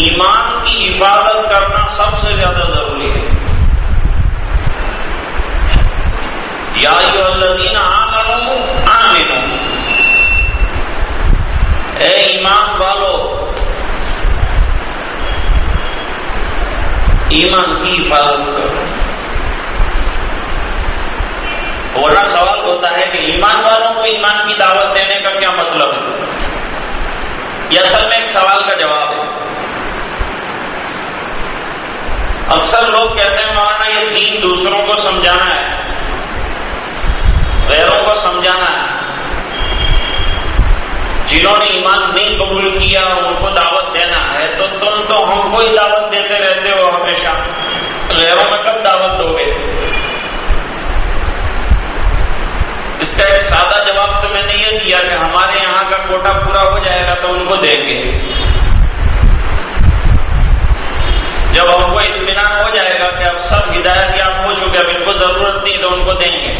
ایمان کی حفاظت کرنا سب سے زیادہ ضروری ہے۔ یا الذین آمنوا اے ایمان والو، ایمان کی حفاظت کرو۔ ورنہ سوال ہوتا ہے کہ ایمان والوں کو ایمان کی دعوت دینے کا کیا مطلب ہے؟ یہ اصل میں ایک سوال کا جواب ہے۔ اکثر لوگ کہتے ہیں، مولانا، یہ دین دوسروں کو سمجھانا ہے۔ غیروں کو سمجھانا ہے۔ جنہوں نے ایمان نہیں قبول کیا، ان کو دعوت دینا ہے۔ تو تم تو ہم کو ہی دعوت دیتے رہتے ہو ہمیشہ۔ غیروں میں کب دعوت دو گے؟ اس کا ایک سادہ جواب تو میں نے یہ دیا کہ ہمارے یہاں کا کوٹا پورا ہو جائے گا تو ان کو دیں گے جب ہم کو اطمینان ہو جائے گا کہ اب سب ہدایت یاب ہو چکے اب ان کو ضرورت نہیں تو ان کو دیں گے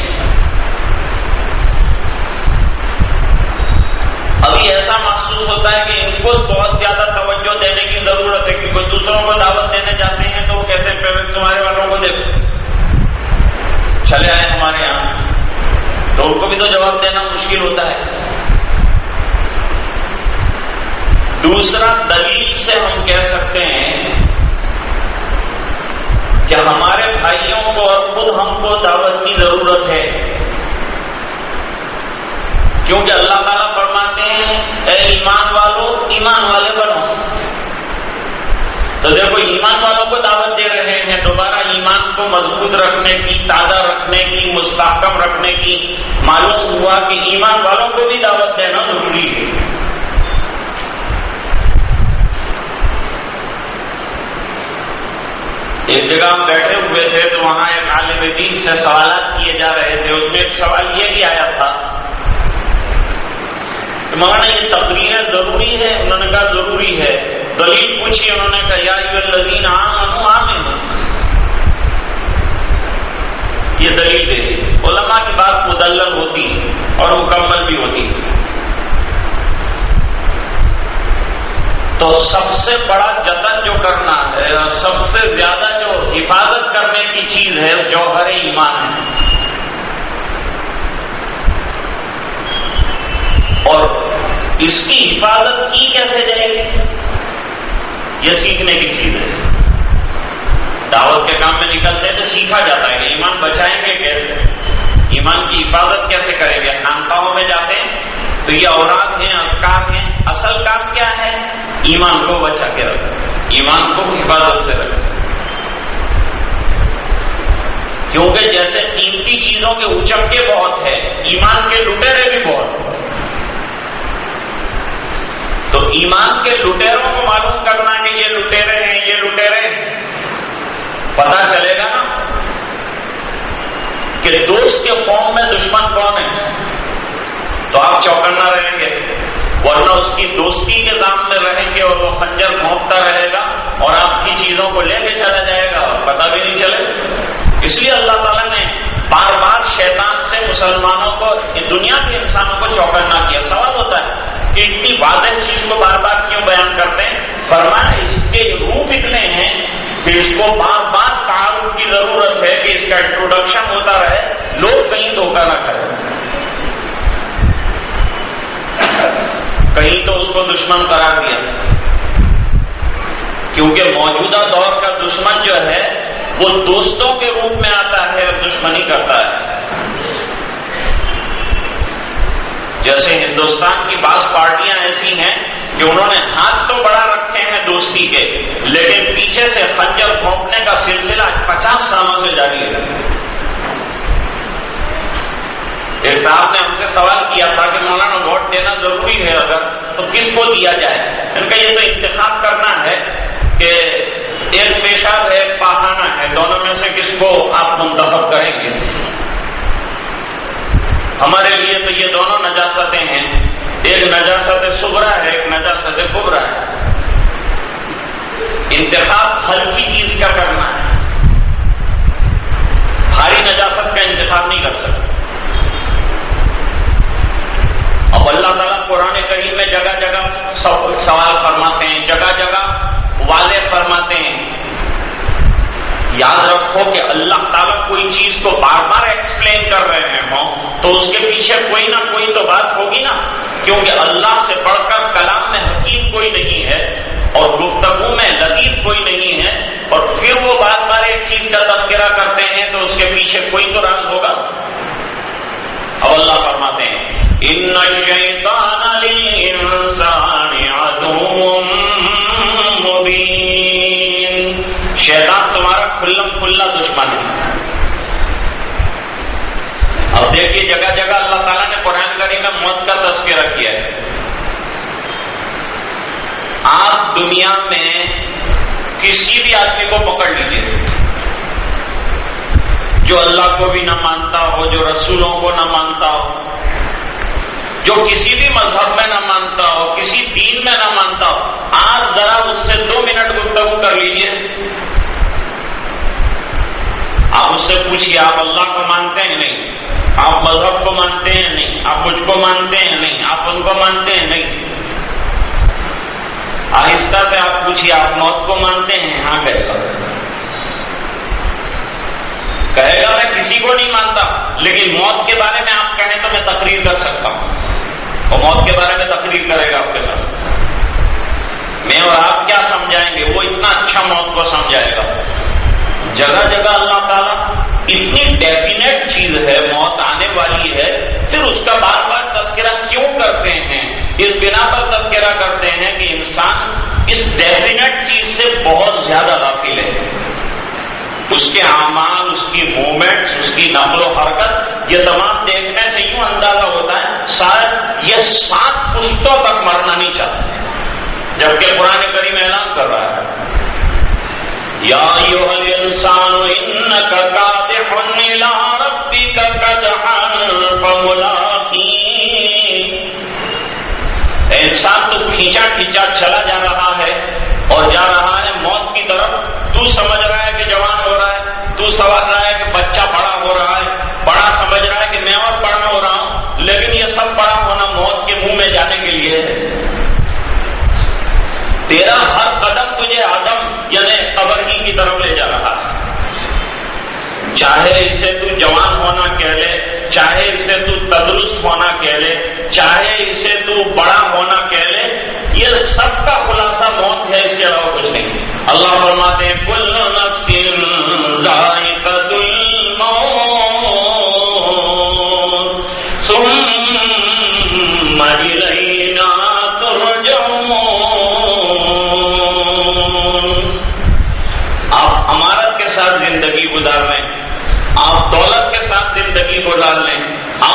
ابھی ایسا محسوس ہوتا ہے کہ ان کو بہت زیادہ توجہ دینے کی ضرورت ہے کیونکہ دوسروں کو دعوت دینے جاتے ہیں تو وہ کہتے ہیں تمہارے والوں کو دیکھو۔ چلے آئے ہمارے یہاں۔ تو ان کو بھی تو جواب دینا مشکل ہوتا ہے۔ دوسرا دلیل سے ہم کہہ سکتے ہیں کہ ہمارے بھائیوں کو اور خود ہم کو دعوت کی ضرورت ہے۔ کیونکہ اللہ تعالیٰ ہیں اے ایمان والو، ایمان والے بنو۔ تو دیکھو ایمان والوں کو دعوت دے رہے ہیں، دوبارہ ایمان کو مضبوط رکھنے کی، تازہ رکھنے کی، مستحکم رکھنے کی، معلوم ہوا کہ ایمان والوں کو بھی دعوت دینا ضروری ہے۔ ایک جگہ ہم بیٹھے ہوئے تھے تو وہاں ایک عالم دین سے سوالات کیے جا رہے تھے۔ اس میں ایک سوال یہ بھی آیا تھا مولانا یہ تقریر ضروری ہے، انہوں نے کہا ضروری ہے۔ دلیل پوچھی، انہوں نے کہا، یا الذین آمنوا آمنوا۔ یہ دلیل دے علماء کی بات مدلل ہوتی اور مکمل بھی ہوتی تو سب سے بڑا جتن جو کرنا ہے اور سب سے زیادہ جو حفاظت کرنے کی چیز ہے جوہر ایمان ہے۔ اور اس کی حفاظت کی کیسے جائے گی؟ یہ سیکھنے کی چیز ہے۔ دعوت کے کام میں نکلتے تو سیکھا جاتا ہے کہ ایمان بچائیں گے کیسے؟ ایمان کی حفاظت کیسے کریں گے؟ خانقاہوں میں جاتے ہیں تو یہ اوراد ہیں اسکار ہیں۔ اصل کام کیا ہے؟ ایمان کو بچا کے رکھو ایمان کو حفاظت سے رکھو کیونکہ جیسے قیمتی چیزوں کے اچکے بہت ہے ایمان کے لٹیرے بھی بہت ہیں۔ تو ایمان کے لٹیروں کو معلوم کرنا کہ یہ لٹیرے ہیں، یہ لٹیرے ہیں۔ پتا چلے گا کہ دوست کے قوم میں دشمن کون ہے؟ تو آپ چوکنا رہیں گے، ورنہ اس کی دوستی کے دام میں رہیں گے اور وہ خنجر گھونپتا رہے گا اور آپ کی چیزوں کو لے کے چلا جائے گا پتا بھی نہیں چلے۔ اس لیے اللہ تعالیٰ نے بار بار شیطان سے مسلمانوں کو دنیا کے انسانوں کو چوکنا کیا۔ سوال ہوتا ہے اتنی واضح چیز کو بار بار کیوں بیان کرتے ہیں؟ فرمایا، اس کے روپ اتنے ہیں کہ اس کو بار بار تعارف کی ضرورت ہے کہ اس کا انٹروڈکشن ہوتا رہے، لوگ کہیں دھوکہ نہ کریں کہیں تو اس کو دشمن قرار دیا۔ کیونکہ موجودہ دور کا دشمن جو ہے، وہ دوستوں کے روپ میں آتا ہے اور دشمنی کرتا ہے۔ جیسے ہندوستان کی بعض پارٹیاں ایسی ہیں کہ انہوں نے ہاتھ تو بڑا رکھے ہیں دوستی کے، لیکن پیچھے سے خنجر پھونکنے کا سلسلہ پچاس سالوں سے جاری ہے۔ ایک صاحب نے ہم سے سوال کیا تھا کہ مولانا ووٹ دینا ضروری ہے اگر تو کس کو دیا جائے؟ ان کا یہ تو انتخاب کرنا ہے کہ ایک پیشاب ہے ایک پہانا ہے، دونوں میں سے کس کو آپ منتخب کریں گے؟ ہمارے لیے تو یہ دونوں نجاستیں ہیں۔ ایک نجاست سبرا ہے، ایک نجاست کبرا ہے۔ انتخاب ہلکی چیز کا کرنا ہے۔ بھاری نجاست کا انتخاب نہیں کر سکتے۔ اب اللہ تعالیٰ قرآن کریم میں جگہ جگہ سوال فرماتے ہیں، جگہ جگہ والے فرماتے ہیں۔ یاد رکھو کہ اللہ تعالیٰ کوئی چیز کو بار بار ایکسپلین کر رہے ہیں ہوں تو اس کے پیچھے کوئی نہ کوئی تو بات ہوگی نا۔ کیونکہ اللہ سے پڑھ کر کلام میں حقیق کوئی نہیں ہے اور گفتگو میں لطیف کوئی نہیں ہے۔ اور پھر وہ بار بار ایک چیز کا تذکرہ کرتے ہیں تو اس کے پیچھے کوئی تو راز ہوگا۔ اب اللہ فرماتے ہیں، ان الشیطان للانسان عدو مبین۔ شیطان تمہارا کھلم کھلا دشمن ہے۔ اب دیکھیے جگہ جگہ اللہ تعالیٰ نے قرآن کریم میں موت کا تذکرہ کیا ہے۔ آپ دنیا میں کسی بھی آدمی کو پکڑ لیجیے جو اللہ کو بھی نہ مانتا ہو، جو رسولوں کو نہ مانتا ہو، جو کسی بھی مذہب میں نہ مانتا ہو، کسی دین میں نہ مانتا ہو آج ذرا اس سے دو منٹ گفتگو کر لیجیے آپ اس سے پوچھیے آپ اللہ کو مانتے ہیں نہیں؟ آپ مذہب کو مانتے ہیں نہیں؟ آپ مجھ کو مانتے ہیں نہیں؟ آپ ان کو مانتے ہیں نہیں؟ آہستہ سے آپ پوچھیے آپ موت کو مانتے ہیں؟ ہاں کہے گا کہے گا، میں کسی کو نہیں مانتا، لیکن موت کے بارے میں آپ کہیں تو میں تقریر کر سکتا ہوں۔ وہ موت کے بارے میں تقریر کرے گا آپ کے ساتھ۔ میں اور آپ کیا سمجھائیں گے؟ وہ اتنا اچھا موت کو سمجھائے گا۔ جگہ جگہ اللہ ڈیفینیٹ چیز ہے، موت آنے والی ہے، پھر اس کا بار بار تذکرہ کیوں کرتے ہیں؟ اس بنا پر تذکرہ کرتے ہیں کہ انسان اس ڈیفینیٹ چیز سے بہت زیادہ غافل ہے۔ اس کے اعمال، اس کی موومنٹس اس کی نقل و حرکت یہ تمام دیکھنے سے یوں اندازہ ہوتا ہے، شاید یہ سات پشتوں تک مرنا نہیں چاہتے۔ جبکہ قرآن کریم اعلان کر رہا ہے۔ یا انسان انسان، تو کھینچا کھینچا چلا جا رہا ہے اور جا رہا ہے موت کی طرف۔ تو سمجھ رہا ہے کہ جوان ہو رہا ہے، تو سمجھ رہا ہے کہ بچہ بڑا ہو رہا ہے۔ بڑا سمجھ رہا ہے کہ میں اور بڑا ہو رہا ہوں، لیکن یہ سب بڑا ہونا موت کے منہ میں جانے کے لیے ہے۔ تیرا ہر قدم تجھے آدم یعنی قبر ہی کی طرف لے جا رہا ہے چاہے اسے تو جوان ہونا کہہ لے، چاہے اسے تو تندرست ہونا کہہ لے، چاہے اسے تو بڑا ہونا کہہ لے، یہ سب کا خلاصہ موت ہے اس کے علاوہ کچھ نہیں۔ اللہ فرماتے کل نفس ذائقہ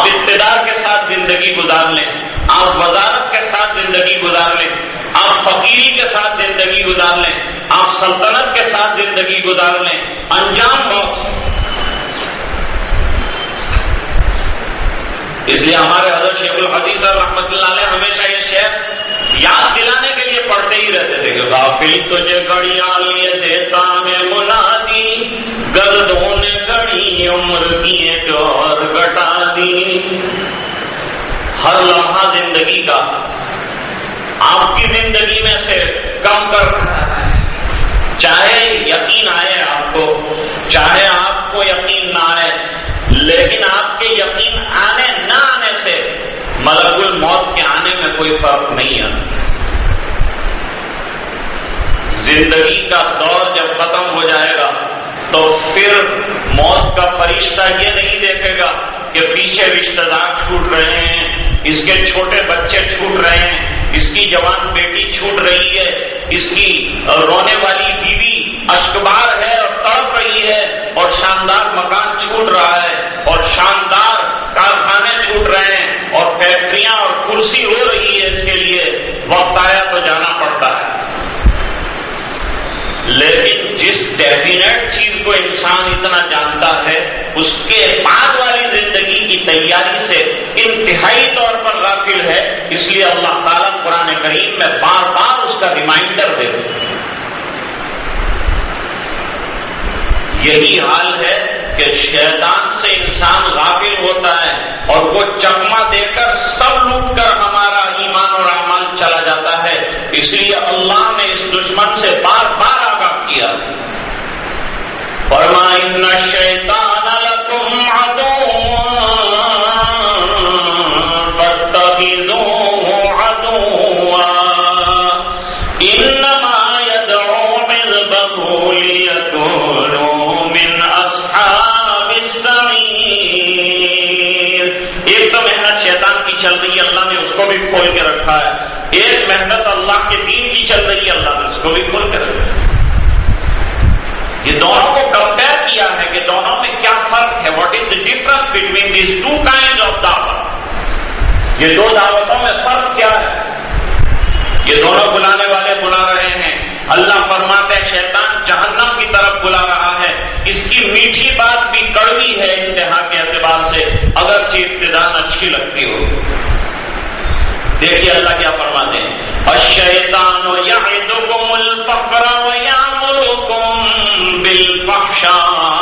اقتدار کے ساتھ زندگی گزار لیں آپ وزارت کے ساتھ زندگی گزار لیں آپ فقیری کے ساتھ زندگی گزار لیں آپ سلطنت کے ساتھ زندگی گزار لیں انجام بہت اس لیے ہمارے حضرت شیخ الحدیث صاحب رحمۃ اللہ علیہ ہمیشہ یہ شیخ یاد دلانے کے لیے پڑھتے ہی رہتے تھے کہ غافل تجھے گڑیاں لیے دیتا میں ملا دی گردوں نے گڑی عمر کی ایک اور گٹا دی۔ ہر لمحہ زندگی کا آپ کی زندگی میں سے کم کر۔ رہا ہے چاہے یقین آئے آپ کو، چاہے آپ کو یقین نہ آئے، لیکن آپ کے یقین آنے نہ آنے سے ملک الموت کے آنے میں کوئی فرق نہیں ہے زندگی کا دور جب ختم ہو جائے گا، تو پھر موت کا فرشتہ یہ نہیں دیکھے گا کہ پیچھے رشتے دار چھوٹ رہے ہیں، اس کے چھوٹے بچے چھوٹ رہے ہیں، اس کی جوان بیٹی چھوٹ رہی ہے، اس کی رونے والی بیوی اشکبار ہے اور تڑپ رہی ہے اور شاندار مکان چھوٹ رہا ہے اور شاندار کارخانے چھوٹ لیکن جس ڈیفینیٹ چیز کو انسان اتنا جانتا ہے، اس کے بعد والی زندگی کی تیاری سے انتہائی طور پر غافل ہے، اس لیے اللہ تعالیٰ قرآن کریم میں بار بار اس کا ریمائنڈر دے یہی حال ہے کہ شیطان سے انسان غافل ہوتا ہے اور وہ چکما دے کر سب لوٹ کر ہمارا ایمان اور امان چلا جاتا ہے۔ اس لیے اللہ کو بھی کھول کے رکھا یہ دونوں کو کمپیئر کیا ہے کہ دونوں میں کیا فرق ہے؟ What is the difference between these two kind of دعوت؟ یہ دو دعوتوں میں فرق کیا ہے؟ یہ دونوں بلانے والے بلا رہے ہیں۔ اللہ فرماتے شیطان جہنم کی طرف بلا رہا ہے۔ اس کی میٹھی بات بھی کڑوی ہے انتہا کے اعتبار سے، اگرچہ ابتدان اچھی لگتی ہو۔ دیکھیے اللہ کیا فرماتے ہیں۔ الشيطان يعدكم الفقر ويأمركم بالفحشاء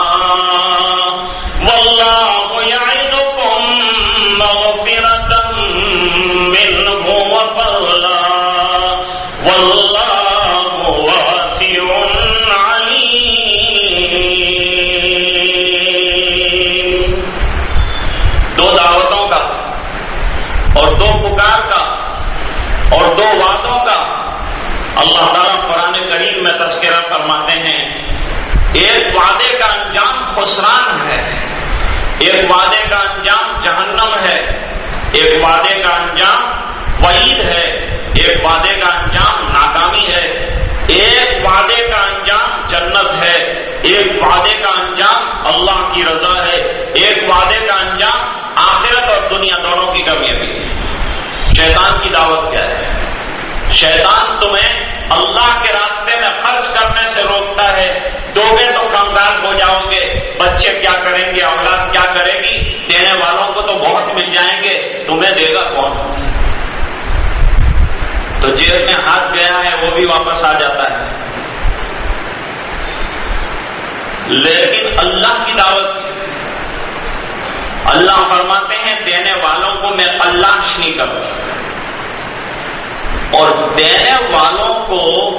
وعدے کا انجام خسران ہے۔ ایک وعدے کا انجام جہنم ہے۔ ایک وعدے کا انجام وعید ہے۔ ایک وعدے کا انجام ناکامی ہے۔ ایک وعدے کا انجام جنت ہے۔ ایک وعدے کا انجام اللہ کی رضا ہے۔ ایک وعدے کا انجام آخرت اور دنیا دونوں کی کمی بھی شیطان کی دعوت کیا ہے؟ شیطان تمہیں اللہ کے راستے میں خرچ کرنے سے روکتا ہے۔ دو گے تو کمزار ہو جاؤ گے۔ بچے کیا کریں گے؟ اولاد کیا کرے گی؟ دینے والوں کو تو بہت مل جائیں گے۔ تمہیں دے گا کون؟ تو جیل میں ہاتھ گیا ہے، وہ بھی واپس آ جاتا ہے۔ لیکن اللہ کی دعوت اللہ فرماتے ہیں، دینے والوں کو میں اللہ نہیں کروں۔ اور دینے والوں کو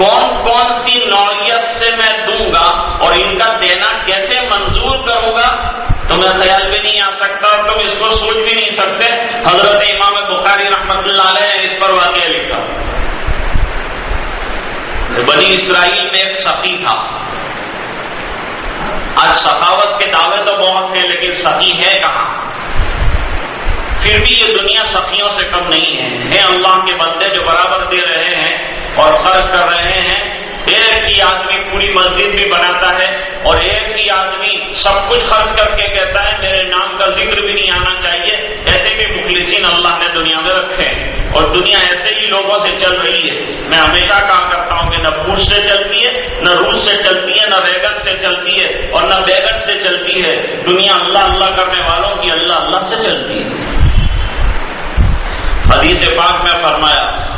کون کون سی نوعیت سے میں دوں گا اور ان کا دینا کیسے منظور کروں گا؟ تمہیں خیال بھی نہیں آ سکتا تم اس کو سوچ بھی نہیں سکتے۔ حضرت امام بخاری رحمت اللہ علیہ نے اس پر واقعہ لکھا۔ بنی اسرائیل میں ایک سخی تھا۔ آج سخاوت کے دعوے تو بہت تھے لیکن سخی ہے کہاں؟ پھر بھی یہ دنیا سخیوں سے کم نہیں ہے۔ اللہ کے بندے جو برابر دے رہے ہیں اور خرچ کر رہے ہیں، ایک ہی آدمی پوری مسجد بھی بناتا ہے اور ایک ہی آدمی سب کچھ خرچ کر کے کہتا ہے، میرے نام کا ذکر بھی نہیں آنا چاہیے، ایسے بھی مخلصین اللہ نے دنیا میں رکھے ہیں۔ اور دنیا ایسے ہی لوگوں سے چل رہی ہے۔ میں ہمیشہ کہا کرتا ہوں کہ نہ پوچھ سے چلتی ہے، نہ روس سے چلتی ہے، نہ بیگن سے چلتی ہے اور نہ بیگن سے چلتی ہے۔ دنیا اللہ اللہ کرنے والوں کی اللہ اللہ سے چلتی ہے۔ حدیث پاک میں فرمایا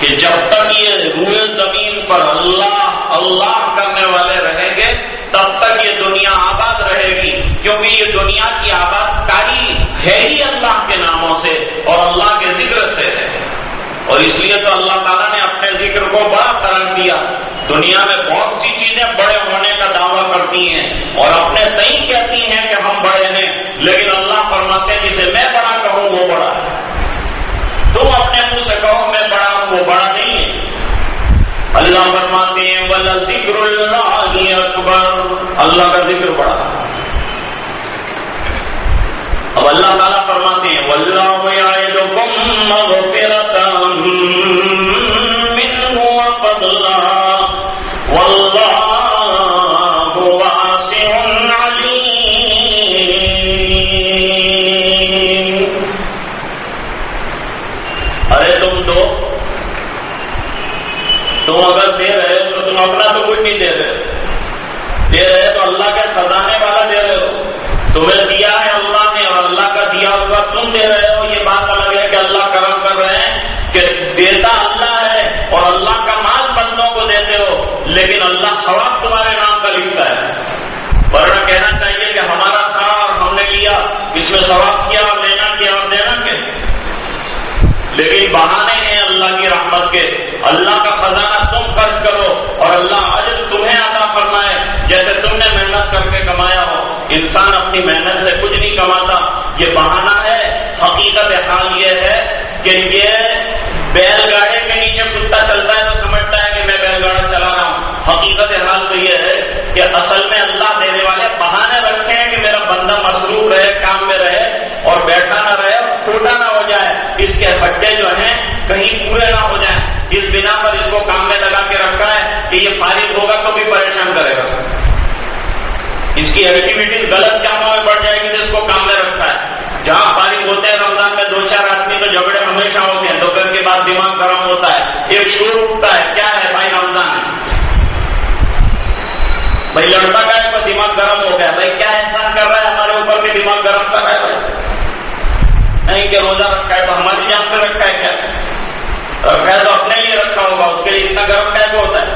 کہ جب تک یہ روئے زمین پر اللہ اللہ کرنے والے رہیں گے، تب تک یہ دنیا آباد رہے گی۔ کیونکہ یہ دنیا کی آباد کاری ہے ہی اللہ کے ناموں سے اور اللہ کے ذکر سے ہے۔ اور اس لیے تو اللہ تعالیٰ نے اپنے ذکر کو بڑا قرار دیا۔ دنیا میں بہت سی چیزیں بڑے ہونے کا دعویٰ کرتی ہیں اور اپنے تئی کہتی ہیں کہ ہم بڑے ہیں لیکن اللہ فرماتے ہیں جسے میں بڑا کہوں وہ بڑا ہے تم اپنے منہ سے کہو میں بڑا ہوں وہ بڑا نہیں ہے اللہ فرماتے ہیں بل ذکر اللہ اکبر۔ اللہ کا ذکر بڑا اب اللہ تعالیٰ فرماتے ہیں ولہ واللہ لیکن اللہ ثواب تمہارے نام کا لکھتا ہے۔ ورنہ کہنا چاہیے کہ ہمارا تھا اور ہم نے لیا، اس میں ثواب کیا اور لینا کیا اور دینا کیا؟ لیکن بہانے ہیں اللہ کی رحمت کے۔ اللہ کا خزانہ تم خرچ کرو اور اللہ آج تمہیں عطا فرمائے، جیسے تم نے محنت کر کے کمایا ہو۔ انسان اپنی محنت سے کچھ نہیں کماتا۔ یہ بہانہ ہے، حقیقت حال یہ ہے کہ یہ بیل گاڑے تو یہ ہے کہ اصل میں اللہ دینے والے بہانے رکھے ہیں کہ میرا بندہ مصروف رہے، کام میں رہے اور بیٹھا نہ رہے ٹوٹا نہ ہو جائے۔ اس کے ہڈے جو ہیں، کہیں پورے نہ ہو جائیں۔ اس بنا پر اس کو کام میں لگا کے رکھا ہے کہ یہ فارغ ہوگا تو بھی پریشان کرے گا۔ اس کی ایکٹیویٹیز غلط کاموں میں بڑھ جائے گی تو اس کو کام میں رکھا ہے۔ جہاں فارغ ہوتے ہیں، رمضان میں دو چار آدمی تو جھگڑے ہمیشہ ہوتے ہیں۔ دوپہر کے بعد دماغ گرم ہوتا ہے۔ ایک شور اٹھتا ہے، کیا ہے بھائی رمضان ہے بھائی لڑکا کا ہے؟ دماغ گرم ہو گیا۔ بھائی کیا احسان کر رہا ہے؟ ہمارے اوپر بھی دماغ گرم کر رہا ہے بھائی۔ نہیں کہ روزہ رکھا ہے تو ہماری جان پہ رکھا ہے کیا؟ رکھا ہے تو اپنے لیے رکھا ہوگا، اس کے لیے اتنا گرم کیسے ہوتا ہے؟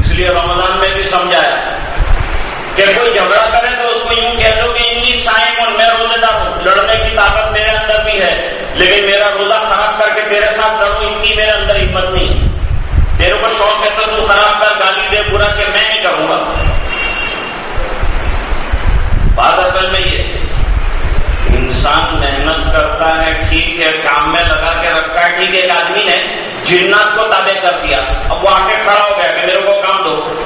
اس لیے رمضان میں بھی سمجھایا۔ کہ کوئی جھگڑا کرے تو اس کو یوں کہہ دو کہ انی سائن اور میں روزے دار ہوں۔ لڑنے کی طاقت میرے اندر بھی ہے، لیکن میرا روزہ خراب کر کے تیرے ساتھ لڑوں ان کی میرے اندر ہمت نہیں۔ تیرے کو شوق ہے تو خراب کر گالی دے، برا کہ میں نہیں کروں گا۔ بات اصل میں یہ انسان محنت کرتا ہے، ٹھیک ہے، کام میں لگا کے رکھا ہے، ٹھیک ہے، ایک آدمی نے جنات کو تابع کر دیا، اب وہ آ کے کھڑا ہو گیا کہ میرے کو کام دو۔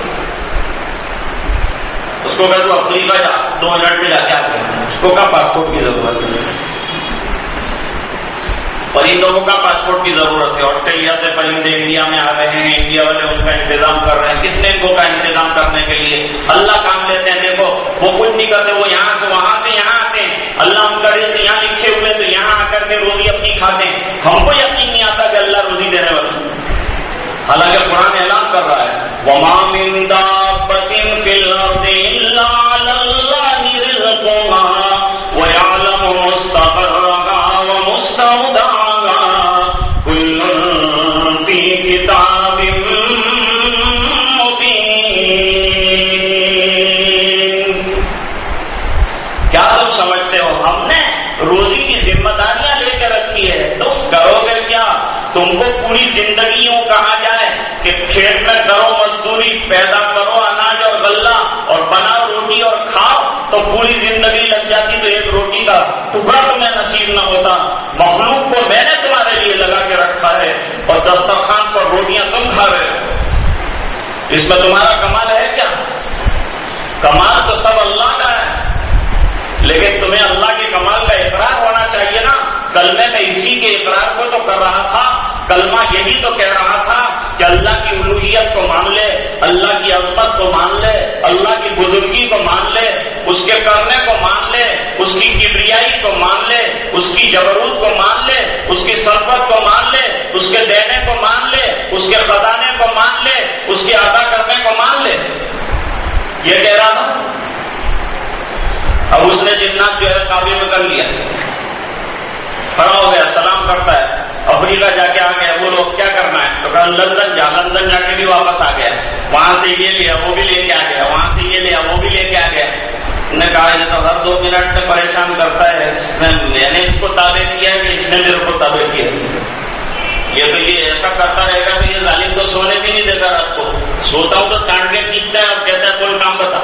اس کو کہ تو اپنی وجہ دو منٹ میں جا کے آ گیا۔ اس کو کہا پاسپورٹ کی ضرورت ہے؟ پرندوں کا پاسپورٹ کی ضرورت ہے۔ آسٹریلیا سے پرندے انڈیا میں آ رہے ہیں۔ انڈیا والے ان کا انتظام کر رہے ہیں۔ کس نے ان کو کا انتظام کرنے کے لیے؟ اللہ کام لیتے ہیں۔ دیکھو، وہ کچھ نہیں کرتے، وہ یہاں سے، وہاں سے یہاں آتے ہیں۔ اللہ ان کا رزق یہاں لکھے ہوئے تو یہاں آ کر کے روزی اپنی کھاتے ہیں۔ ہم کو یقین نہیں آتا کہ اللہ روزی دینے والے حالانکہ قرآن اعلان کر رہا ہے۔ ومام تم نصیب نہ ہوتا۔ مخلوق کو میں نے تمہارے لیے لگا کے رکھا ہے اور دسترخوان پر روٹیاں تم کھا رہے ہو۔ اس میں تمہارا کمال ہے کیا؟ کمال تو سب اللہ کا ہے۔ لیکن تمہیں اللہ کے کمال کا اقرار ہونا چاہیے نا۔ کلمے میں اسی کے اقرار کو تو کر رہا تھا، کلمہ یہی تو کہہ رہا تھا کہ اللہ کی الوحیت کو مان لے اللہ کی عظمت کو مان لے اللہ کی بزرگی کو مان لے اس کے کرنے کو مان لے اس کی کبریائی کو مان لے اس کی جبروت کو مان لے اس کی سرفت کو مان لے اس کے دینے کو مان لے اس کے خزانے کو مان لے اس کے ادا کرنے کو مان لے یہ کہہ رہا تھا اب اس نے جنات جو ہے قابل کر لیا کھڑا ہو گیا سلام کرتا ہے، افریقہ جا کے آ گیا وہ لوگ کیا کرنا ہے؟ تو کہا، لندن جا لندن جا کے بھی واپس آ گیا وہاں سے یہ لیا وہ بھی لے کے آ گیا وہاں سے یہ لیا وہ بھی لے کے آ گیا نے کہا، یہ تو ہر دو منٹ سے پریشان کرتا ہے۔ اس نے، میں نے اس کو تابع کیا کہ اس نے میرے کو تابع کیا یہ تو یہ ایسا کرتا رہے گا کہ یہ ظالم کو سونے بھی نہیں دیتا رات کو۔ سوتا ہوں تو کاٹ کے پیٹتا ہے اور کہتا ہے کوئی کام بتا؟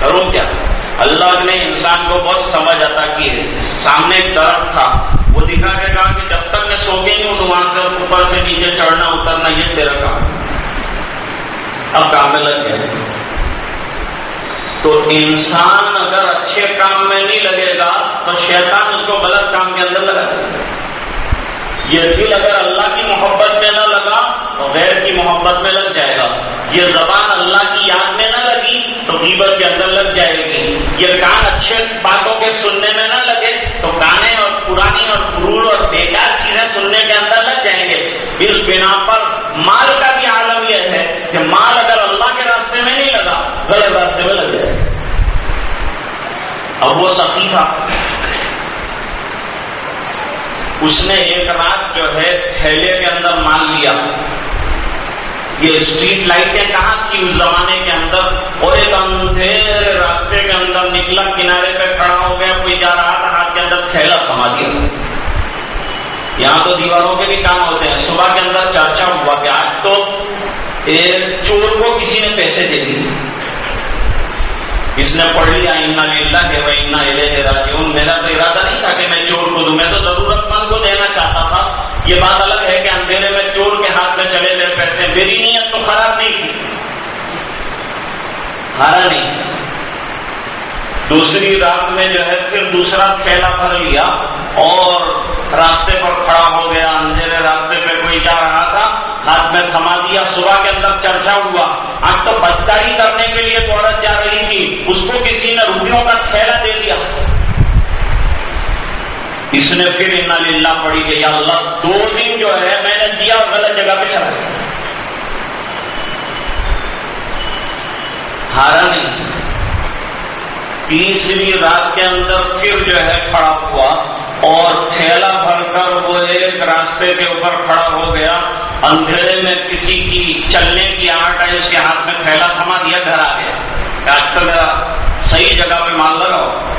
کروں کیا؟ اللہ نے انسان کو بہت سمجھ آتا کی ہے۔ سامنے ایک درخت تھا۔ وہ دکھا کے کہا کہ جب تک میں سو گئی ہوں تو وہاں سے اوپر سے نیچے چڑھنا، اترنا، یہ تیرا کام اب کام میں لگ گیا تو انسان اگر اچھے کام میں نہیں لگے گا، تو شیطان اس کو غلط کام کے اندر لگا دے گا۔ یہ دل اگر اللہ کی محبت میں نہ لگا، تو غیر کی محبت میں لگ جائے گا۔ یہ زبان اللہ کی یاد میں نہ لگی تو غیبت کے اندر لگ جائے گی۔ یہ کان اچھے باتوں کے سننے میں نہ لگے، تو گانے اور پرانی اور پرور اور بیکار چیزیں سننے کے اندر لگ جائیں گے۔ اس بنا پر مال کا بھی عالم یہ ہے کہ مال اگر اللہ کے راستے میں نہیں لگا، غلط راستے میں لگ جائے اب وہ سخی تھا اس نے ایک رات جو ہے تھیلے کے اندر مال لیا۔ یہ اسٹریٹ لائٹیں کہاں تھی اس زمانے کے اندر؟ اور ایک اندھیرے راستے کے اندر نکلا، کنارے پہ کھڑا ہو گیا، کوئی جا رہا تھا، ہاتھ کے اندر تھیلا تھما دیا۔ یہاں تو دیواروں کے بھی کام ہوتے ہیں۔ صبح کے اندر چرچا ہوا کہ آج تو چور کو کسی نے پیسے دے دیے۔ اس نے پڑھ لیا، انا للہ کہ وہ انا راجیون میرا تو ارادہ نہیں تھا کہ میں چور کو دوں۔ میں تو ضرورت مند کو دینا چاہتا تھا۔ یہ بات الگ ہے کہ اندھیرے میں چور چلے گئے پیسے، میری نیت تو خراب نہیں تھی۔ ہارا نہیں دوسری رات میں جو ہے پھر دوسرا کھیلا بھر لیا اور راستے پر کھڑا ہو گیا۔ اندھیرے راستے پہ کوئی جا رہا تھا، ہاتھ میں تھما دیا، صبح کے اندر چرچا ہوا۔ آج تو بدکاری کرنے کے لیے تو عورت جا رہی تھی۔ اس کو کسی نے روپیوں کا کھیلا دے دیا اس نے پھر ان للہ پڑی کہ یا اللہ، دو دن جو ہے میں نے دیا غلط جگہ پہ چلا گیا۔ ہارا نہیں۔ تیسری رات کے اندر پھر جو ہے کھڑا ہوا اور تھیلا بھر کر وہ ایک راستے کے اوپر کھڑا ہو گیا۔ اندھیرے میں کسی کی چلنے کی آٹ ہے اس کے ہاتھ میں تھیلا تھما دیا، گھر آ گیا۔ ڈاکٹر صحیح جگہ پہ مان لگاؤ۔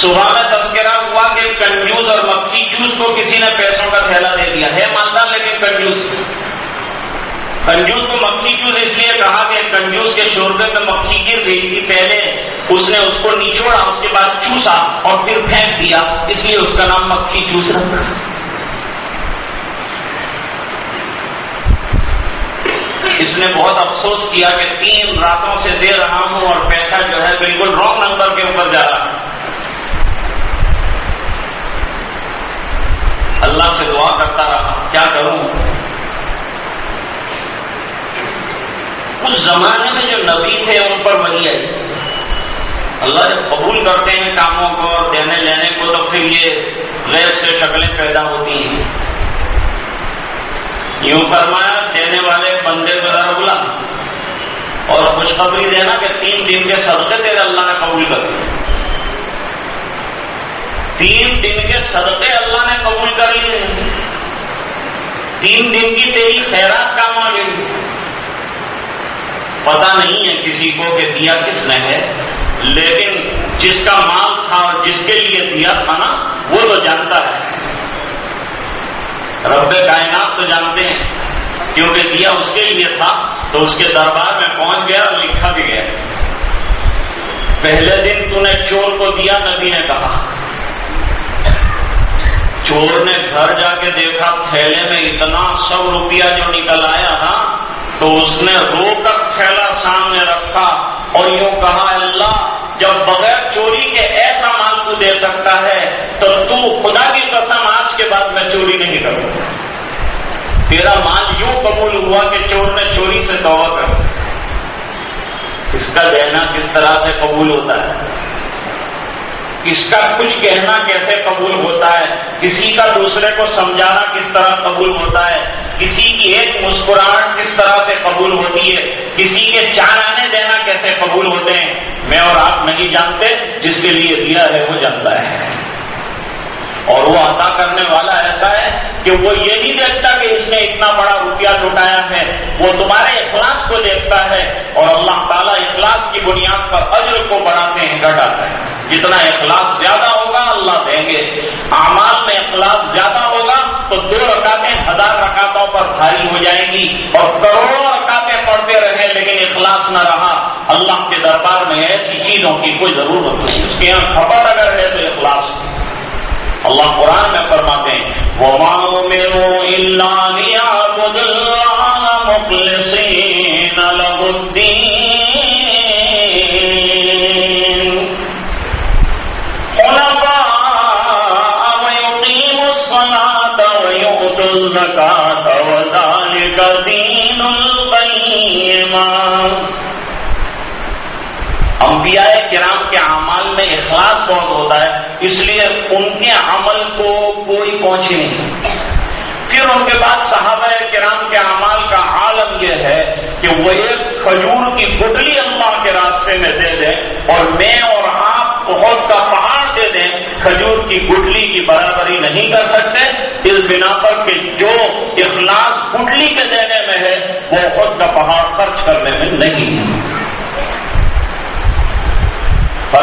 صبح میں تذکرہ ہوا کہ کنجوس اور مکھی جوس کو کسی نے پیسوں کا تھیلا دے دیا۔ ہے مالدار لیکن کنجوس۔ کنجوس کو مکھی جوس اس لیے کہا کہ کنجوس کے شوربے میں مکھی گر گئی تھی پہلے۔ اس نے اس کو نچوڑا اس کے بعد چوسا اور پھر پھینک دیا۔ اس لیے اس کا نام مکھی جوس رکھا اس نے بہت افسوس کیا کہ تین راتوں سے دے رہا ہوں اور پیسہ جو ہے بالکل رانگ نمبر کے اوپر جا رہا ہے۔ اللہ سے دعا کرتا رہا کیا کروں؟ اس زمانے میں جو نبی تھے، ان پر وہی آئی اللہ جب قبول کرتے ہیں کاموں کو اور دینے لینے کو، تو پھر یہ غیر سے شکلیں پیدا ہوتی ہیں۔ یوں فرمایا، دینے والے بندے کو ذرا بلا اور خوشخبری دینا کہ تین دن کے صدقے تیرے اللہ نے قبول کر دیا تین دن کے صدقے اللہ نے قبول کر لیے۔ تین دن کی تیری خیرات کام آ گئی۔ پتا نہیں ہے کسی کو کہ دیا کس نے ہے، لیکن جس کا مال تھا اور جس کے لیے دیا تھا نا، وہ تو جانتا ہے۔ رب کائنات تو جانتے ہیں، کیونکہ دیا اس کے لیے تھا تو اس کے دربار میں پہنچ گیا اور لکھا بھی گیا۔ پہلے دن تو نے چور کو دیا، نبی نے کہا۔ چور نے گھر جا کے دیکھا، تھیلے میں اتنا سو روپیہ جو نکل آیا نا، تو اس نے رو کر تھیلا سامنے رکھا اور یوں کہا، اللہ، جب بغیر چوری کے ایسا مال تو دے سکتا ہے، تو تو خدا کی قسم آج کے بعد میں چوری نہیں کروں تیرا مال یوں قبول ہوا کہ چور نے چوری سے توبہ کر اس کا دینا کس طرح سے قبول ہوتا ہے؟ اس کا کچھ کہنا کیسے قبول ہوتا ہے؟ کسی کا دوسرے کو سمجھانا کس طرح قبول ہوتا ہے؟ کسی کی ایک مسکراہٹ کس طرح سے قبول ہوتی ہے؟ کسی کے چار آنے دینا کیسے قبول ہوتے ہیں؟ میں اور آپ نہیں جانتے، جس کے لیے دیا ہے وہ جانتا ہے۔ اور وہ عطا کرنے والا ایسا ہے کہ وہ یہ نہیں دیکھتا کہ اس نے اتنا بڑا روپیہ لٹایا ہے۔ وہ تمہارے اخلاص کو دیکھتا ہے اور اللہ تعالیٰ اخلاص کی بنیاد پر عجر کو بڑھاتے ہیں گھٹاتے ہیں جتنا اخلاص زیادہ ہوگا اللہ دیں گے۔ اعمال میں اخلاص زیادہ ہوگا تو دو رکعتیں ہزار رکعتوں پر بھاری ہو جائیں گی اور کروڑوں رکعتیں پڑھتے رہے لیکن اخلاص نہ رہا۔ اللہ کے دربار میں ایسی چیزوں کی کوئی ضرورت نہیں۔ اس کے یہاں خبر اگر ہے تو اخلاص۔ اللہ قرآن میں فرماتے ہیں وہ مانو انبیاء کرام کے اعمال میں اخلاص بہت ہوتا ہے، اس لیے ان کے عمل کو کوئی پہنچ ہی نہیں۔ سکتا پھر ان کے بعد صحابہ کرام کے اعمال کا عالم یہ ہے کہ وہ ایک کھجور کی گٹلی اللہ کے راستے میں دے دیں اور میں اور آپ بہت کا پہاڑ دے دیں۔ کھجور کی گٹلی کی برابری نہیں کر سکتے، اس بنا پر کہ جو اخلاص گٹلی کے دینے ہے اور خود کا پہاڑ خرچ کرنے میں نہیں ہے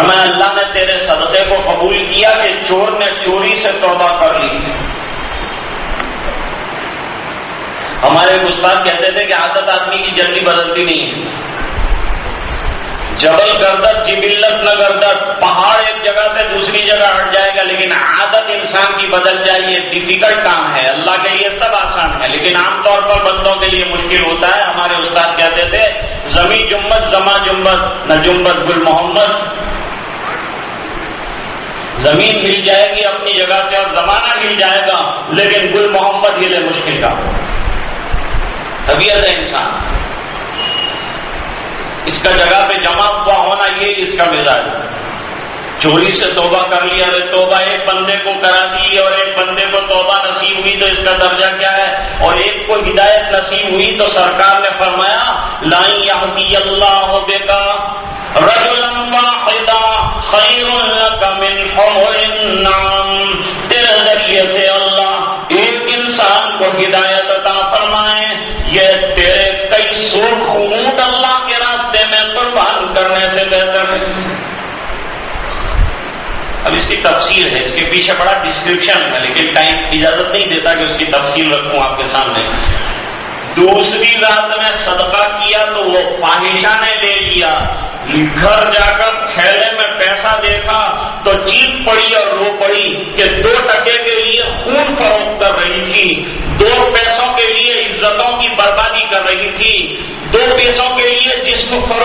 میں اللہ نے تیرے صدقے کو قبول کیا کہ چور نے چوری سے توبہ کر لی۔ ہمارے استاد کہتے تھے کہ عادت آدمی کی جلدی بدلتی نہیں ہے۔ جبل گردت جبلت نہ گردت، پہاڑ ایک جگہ سے دوسری جگہ ہٹ جائے گا، لیکن عادت انسان کی بدل جائے یہ ڈیفیکلٹ کام ہے، اللہ کے لیے سب آسان ہے، لیکن عام طور پر بندوں کے لیے مشکل ہوتا ہے۔ ہمارے استاد کہتے تھے، زمین جمبت زما جمبت نہ جمبت گل محمد۔ زمین مل جائے گی اپنی جگہ سے اور زمانہ مل جائے گا، لیکن گل محمد ہی لے مشکل کا طبیعت ہے انسان۔ اس کا جگہ پہ جمع ہوا ہونا یہ اس کا مزاج چوری سے توبہ کر لیا توبہ ایک بندے کو کرا دی اور ایک بندے کو توبہ نصیب ہوئی تو اس کا درجہ کیا ہے؟ اور ایک کو ہدایت نصیب ہوئی تو سرکار نے فرمایا لائی اللہ ہو بے کا تیرے ذریعے سے اللہ ایک انسان کو ہدایت عطا فرمائے، یہ کرنے ہے اب اس کی تفصیل ہے۔ اس کے پیچھے بڑا ڈسکرپشن ہے، لیکن ٹائم اجازت نہیں دیتا کہ اس کی تفصیل رکھوں آپ کے سامنے۔ دوسری رات میں صدقہ کیا تو وہ فاہشہ نے لے لیا۔ گھر جا کر تھیلے میں پیسہ دیکھا تو چیز پڑی اور رو پڑی کہ دو ٹکے کے لیے خون فروخت کر رہی تھی۔ دو پیسوں کے لیے عزتوں کی بربادی کر رہی تھی۔ دو پیسوں کے لیے جسم فروشی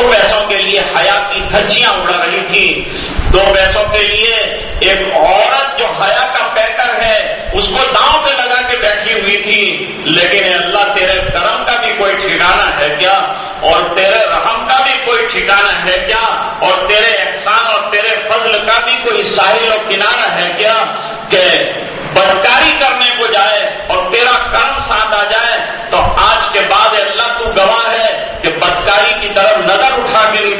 دو پیسوں کے لیے حیا کی دھجیاں اڑا رہی تھی۔ دو پیسوں کے لیے ایک عورت جو حیا کا پیکر ہے، اس کو داؤں پہ لگا کے بیٹھی ہوئی تھی۔ لیکن اللہ، تیرے کرم کا بھی کوئی ٹھکانا ہے کیا؟ اور تیرے رحم کا بھی کوئی ٹھکانا ہے کیا؟ اور تیرے احسان اور تیرے فضل کا بھی کوئی ساحل و کنارہ ہے کیا؟ کہ بدکاری کرنے کو جائے اور تیرا کرم ساتھ آ جائے، تو آج کے بعد اللہ تو گواہ ہے کہ بدکاری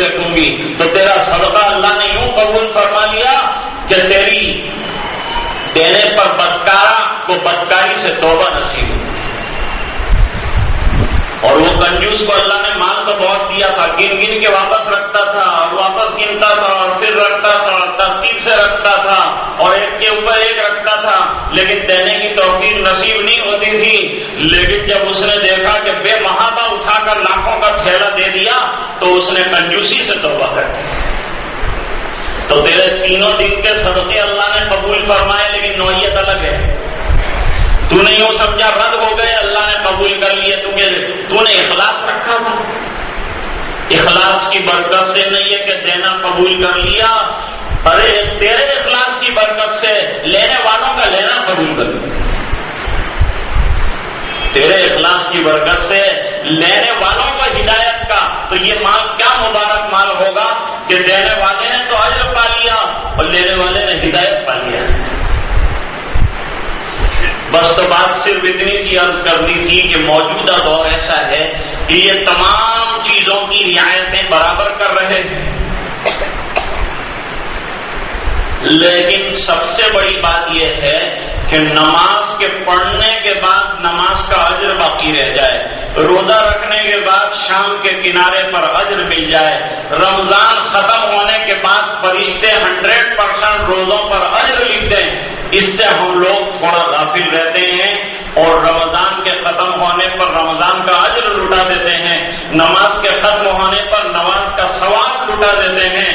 اٹھا دیکھوں گی تو تیرا صدقہ اللہ نے یوں قبول فرما لیا کہ تیری دینے پر بدکارا کو بدکاری سے توبہ نصیب اور وہ کنجوس کو اللہ نے مال تو بہت دیا تھا، گن گن کے واپس رکھتا تھا اور واپس گنتا تھا اور پھر رکھتا تھا اور ترتیب سے رکھتا تھا اور ایک کے اوپر ایک رکھتا تھا، لیکن دینے توفیق نصیب نہیں ہوتی تھی۔ لیکن جب اس نے دیکھا کہ بے محابہ اٹھا کر لاکھوں کا تھیلا دے دیا، تو اس نے کنجوسی سے توبہ کر دیا تو تیرے تینوں دن کے صدقے اللہ نے قبول فرمائے، لیکن نوعیت الگ ہے۔ تو نے یوں سمجھا، رد ہو گئے، اللہ نے قبول کر لیے۔ تمہیں تو نے اخلاص رکھا تھا۔ اخلاص کی برکت سے نہیں ہے کہ دینا قبول کر لیا، ارے تیرے اخلاص کی برکت سے لینے والوں کا لینا قبول کر لیا۔ تیرے اخلاص کی برکت سے لینے والوں کو ہدایت کا۔ تو یہ مال کیا مبارک مال ہوگا کہ دینے والے نے تو عجر پا لیا اور لینے والے نے ہدایت پا لیا۔ بس تو بات صرف اتنی سی عرض کرنی تھی کہ موجودہ دور ایسا ہے کہ یہ تمام چیزوں کی رعایتیں برابر کر رہے ہیں۔ لیکن سب سے بڑی بات یہ ہے کہ نماز کے پڑھنے کے بعد نماز کا اجر باقی رہ جائے، روزہ رکھنے کے بعد شام کے کنارے پر اجر مل جائے، رمضان ختم ہونے کے بعد فرشتے ہنڈریڈ پرسینٹ روزوں پر اجر لکھ دیں اس سے ہم لوگ تھوڑا غافل رہتے ہیں اور رمضان کے ختم ہونے پر رمضان کا عجر لٹا دیتے ہیں۔ نماز کے ختم ہونے پر نماز کا ثواب لٹا دیتے ہیں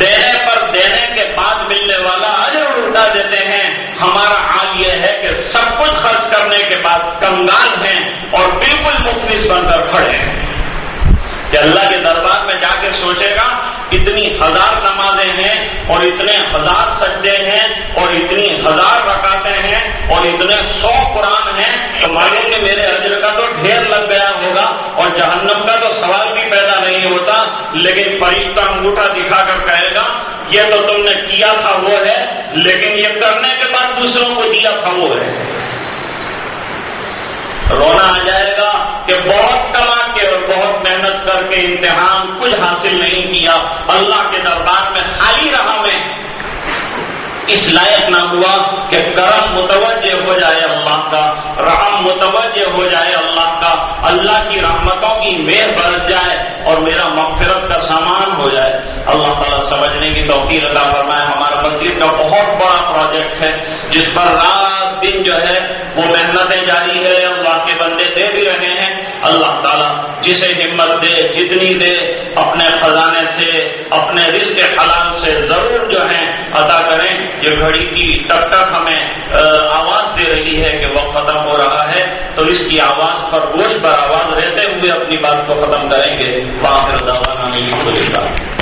دینے پر دینے کے بعد ملنے والا عجر لٹا دیتے ہیں ہمارا حال یہ ہے کہ سب کچھ خرچ کرنے کے بعد کنگال ہیں اور بالکل مخلص بن کر کھڑے ہیں۔ کہ اللہ کے دربار میں جا کے سوچے گا، اتنی ہزار نمازیں ہیں اور اتنے ہزار سجدے ہیں اور اتنی ہزار رکاتے ہیں اور اتنے سو قرآن ہیں۔ تو معلوم کہ میرے اجر کا تو ڈھیر لگ گیا ہوگا اور جہنم کا تو سوال بھی پیدا نہیں ہوتا، لیکن فرشتہ انگوٹھا دکھا کر کہے گا، یہ تو تم نے کیا تھا، وہ ہے، لیکن یہ کرنے کے دوسروں کو دیا تھا وہ ہے۔ رونا آ جائے گا کہ بہت کما کے اور بہت محنت کر کے امتحان کچھ حاصل نہیں کیا۔ اللہ کے دربار میں خالی رہا میں۔ اس لائق نہ ہوا کہ کرم متوجہ ہو جائے اللہ کا، رحم متوجہ ہو جائے اللہ کا۔ اللہ کی رحمتوں کی میر برت جائے اور میرا مغفرت کا سامان ہو جائے۔ اللہ تعالیٰ سمجھنے کی توفیق عطا فرمائے۔ ہمارا مسجد کا بہت بڑا پروجیکٹ ہے، جس پر رات دن جو ہے، وہ محنتیں جاری ہے، اللہ کے بندے دے بھی رہے ہیں۔ اللہ تعالیٰ جسے ہمت دے، جتنی دے، اپنے خزانے سے، اپنے رشتے حلال سے ضرور جو ہے ادا کریں۔ یہ گھڑی کی ٹک ٹک ہمیں آواز دے رہی ہے کہ وہ ختم ہو رہا ہے۔ تو اس کی آواز پر گوشت پر آواز رہتے ہوئے اپنی بات کو ختم کریں گے۔ وہاں پھر نہیں کھولے گا